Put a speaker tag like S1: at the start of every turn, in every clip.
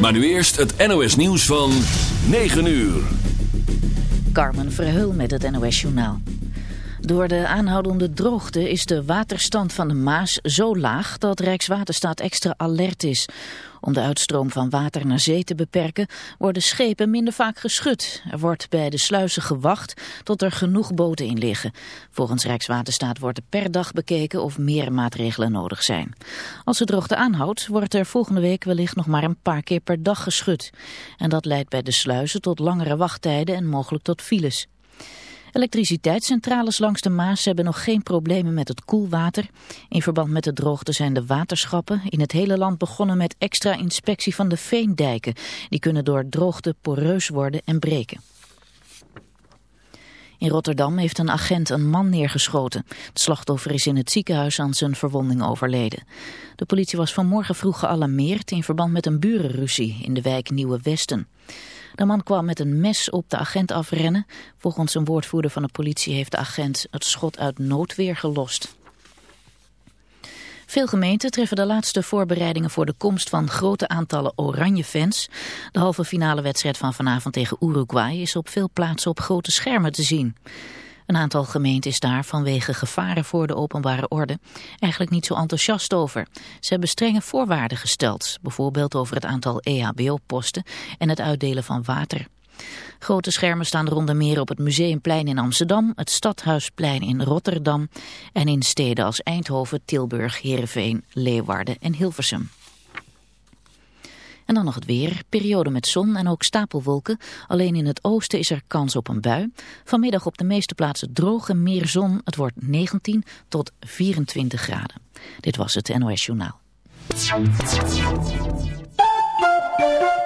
S1: Maar nu eerst het NOS nieuws van 9 uur.
S2: Carmen Verheul met het NOS Journaal. Door de aanhoudende droogte is de waterstand van de Maas zo laag dat Rijkswaterstaat extra alert is. Om de uitstroom van water naar zee te beperken worden schepen minder vaak geschud. Er wordt bij de sluizen gewacht tot er genoeg boten in liggen. Volgens Rijkswaterstaat wordt er per dag bekeken of meer maatregelen nodig zijn. Als de droogte aanhoudt wordt er volgende week wellicht nog maar een paar keer per dag geschud. En dat leidt bij de sluizen tot langere wachttijden en mogelijk tot files. Elektriciteitscentrales langs de Maas hebben nog geen problemen met het koelwater. In verband met de droogte zijn de waterschappen in het hele land begonnen met extra inspectie van de veendijken. Die kunnen door droogte poreus worden en breken. In Rotterdam heeft een agent een man neergeschoten. Het slachtoffer is in het ziekenhuis aan zijn verwonding overleden. De politie was vanmorgen vroeg gealarmeerd in verband met een burenruzie in de wijk Nieuwe Westen. De man kwam met een mes op de agent afrennen. Volgens een woordvoerder van de politie heeft de agent het schot uit noodweer gelost. Veel gemeenten treffen de laatste voorbereidingen voor de komst van grote aantallen oranje fans. De halve finale wedstrijd van vanavond tegen Uruguay is op veel plaatsen op grote schermen te zien. Een aantal gemeenten is daar vanwege gevaren voor de openbare orde eigenlijk niet zo enthousiast over. Ze hebben strenge voorwaarden gesteld, bijvoorbeeld over het aantal EHBO-posten en het uitdelen van water. Grote schermen staan rond meer op het Museumplein in Amsterdam, het Stadhuisplein in Rotterdam en in steden als Eindhoven, Tilburg, Heerenveen, Leeuwarden en Hilversum. En dan nog het weer. Periode met zon en ook stapelwolken. Alleen in het oosten is er kans op een bui. Vanmiddag op de meeste plaatsen droog en meer zon. Het wordt 19 tot 24 graden. Dit was het NOS Journaal.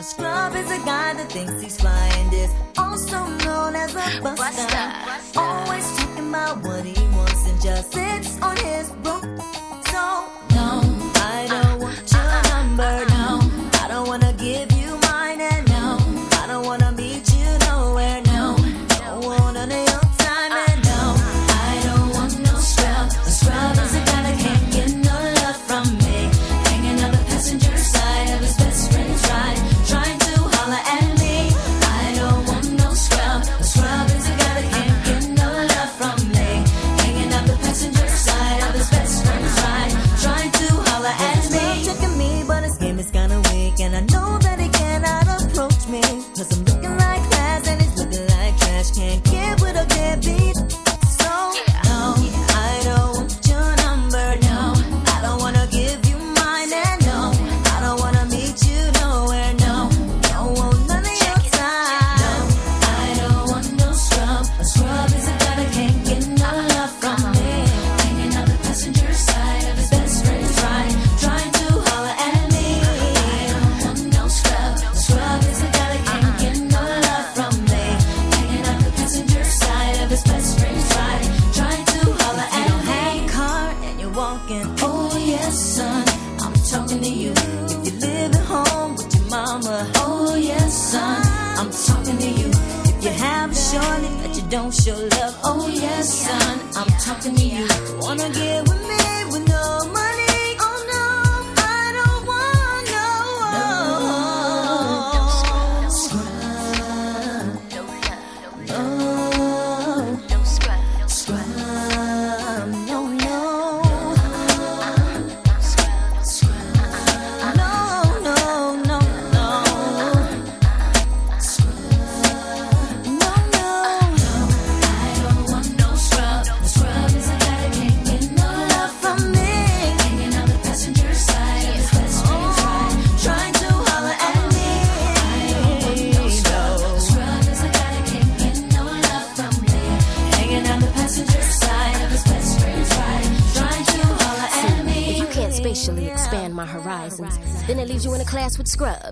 S3: A
S4: scrub is a guy that thinks he's fly and is also known as a buster. buster. buster. Always talking about what he wants and just sits on his broom.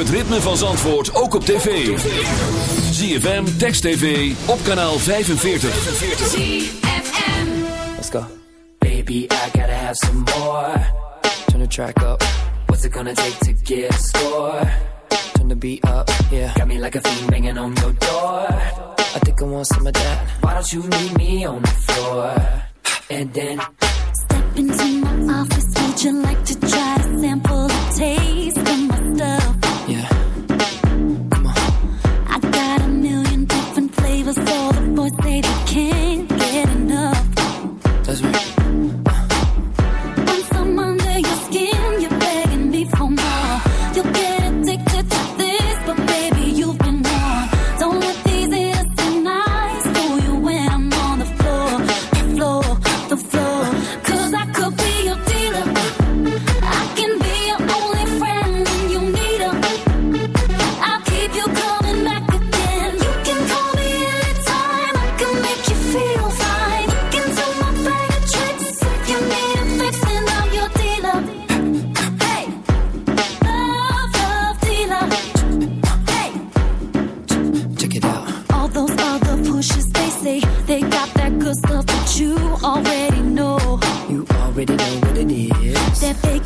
S1: het ritme van Zandvoort ook op tv. ZFM, Text TV, op kanaal 45.
S5: ZFM.
S6: Let's go. Baby, I gotta have some more. Turn the track up. What's it gonna take to get score? Turn the beat up, yeah. Got me like a fiend banging on your door. I think I want some of that. Why don't you meet me on the floor? And then...
S7: Step into my office, would you like to try to sample?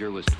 S8: Voyager was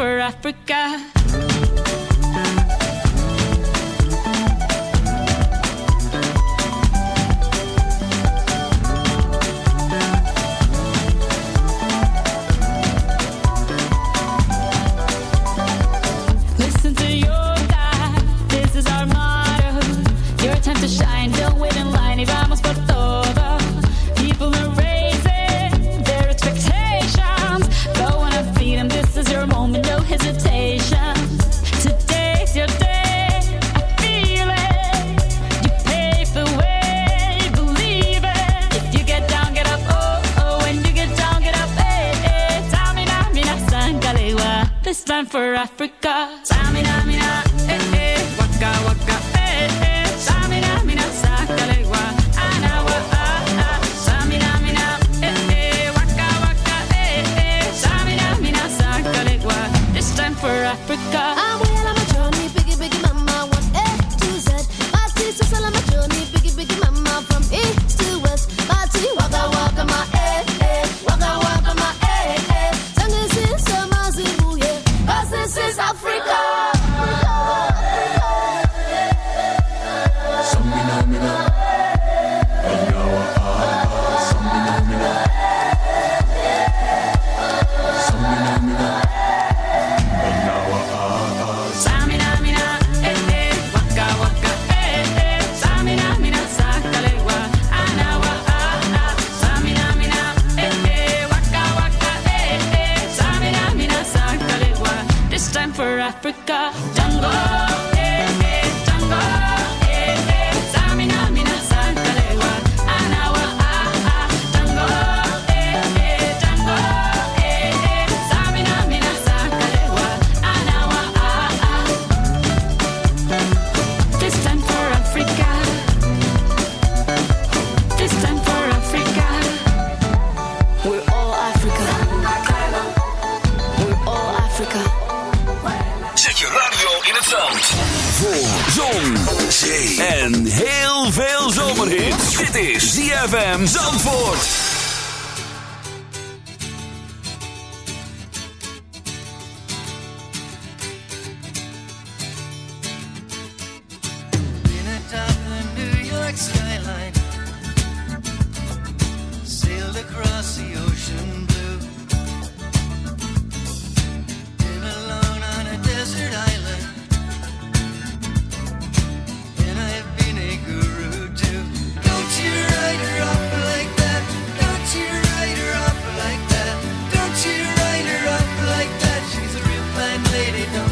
S9: for Africa. Africa.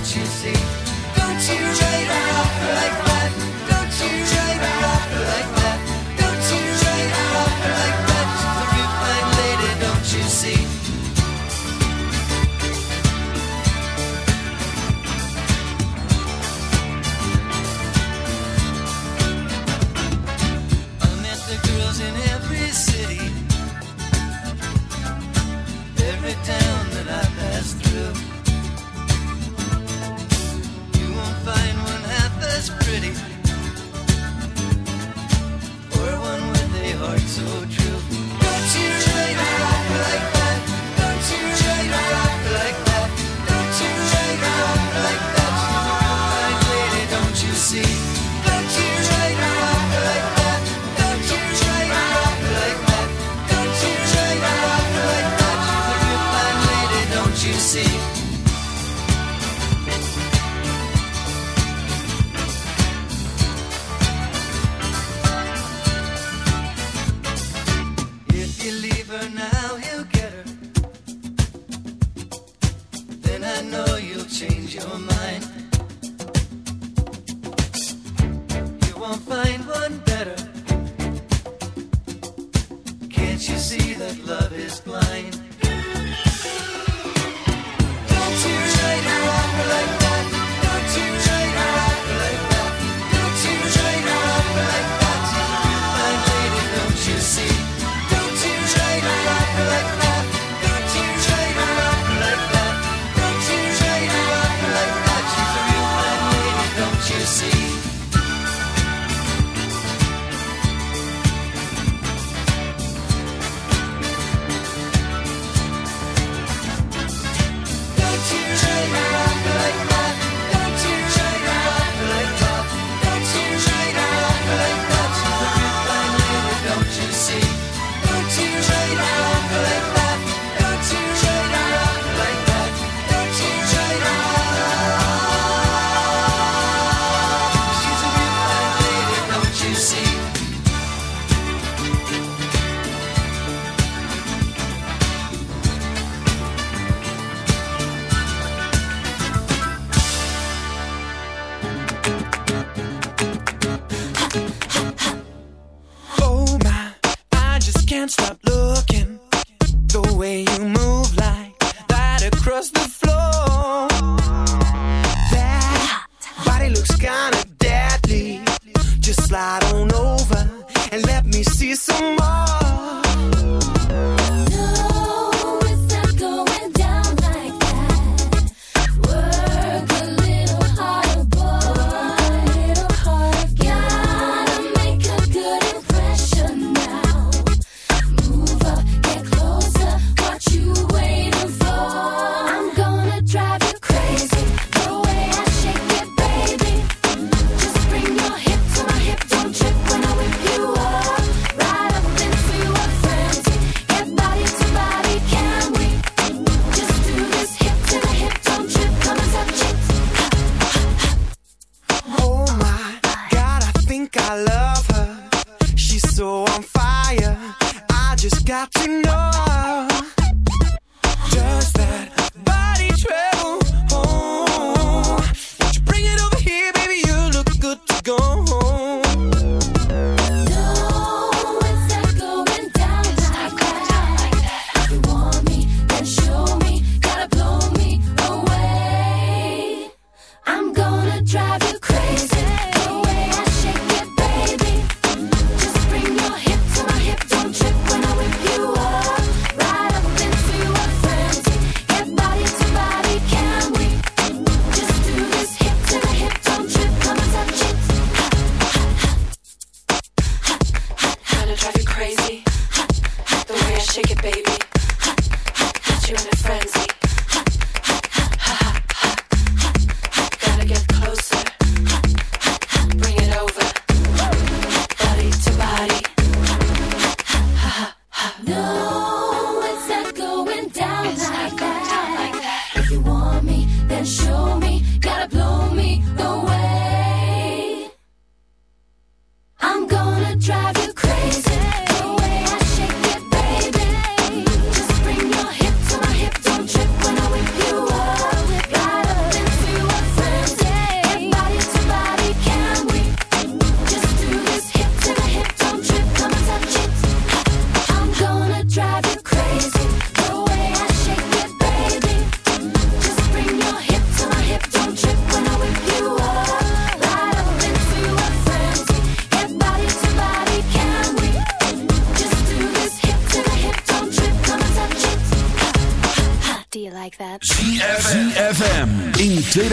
S3: Don't you see? Don't you write her off like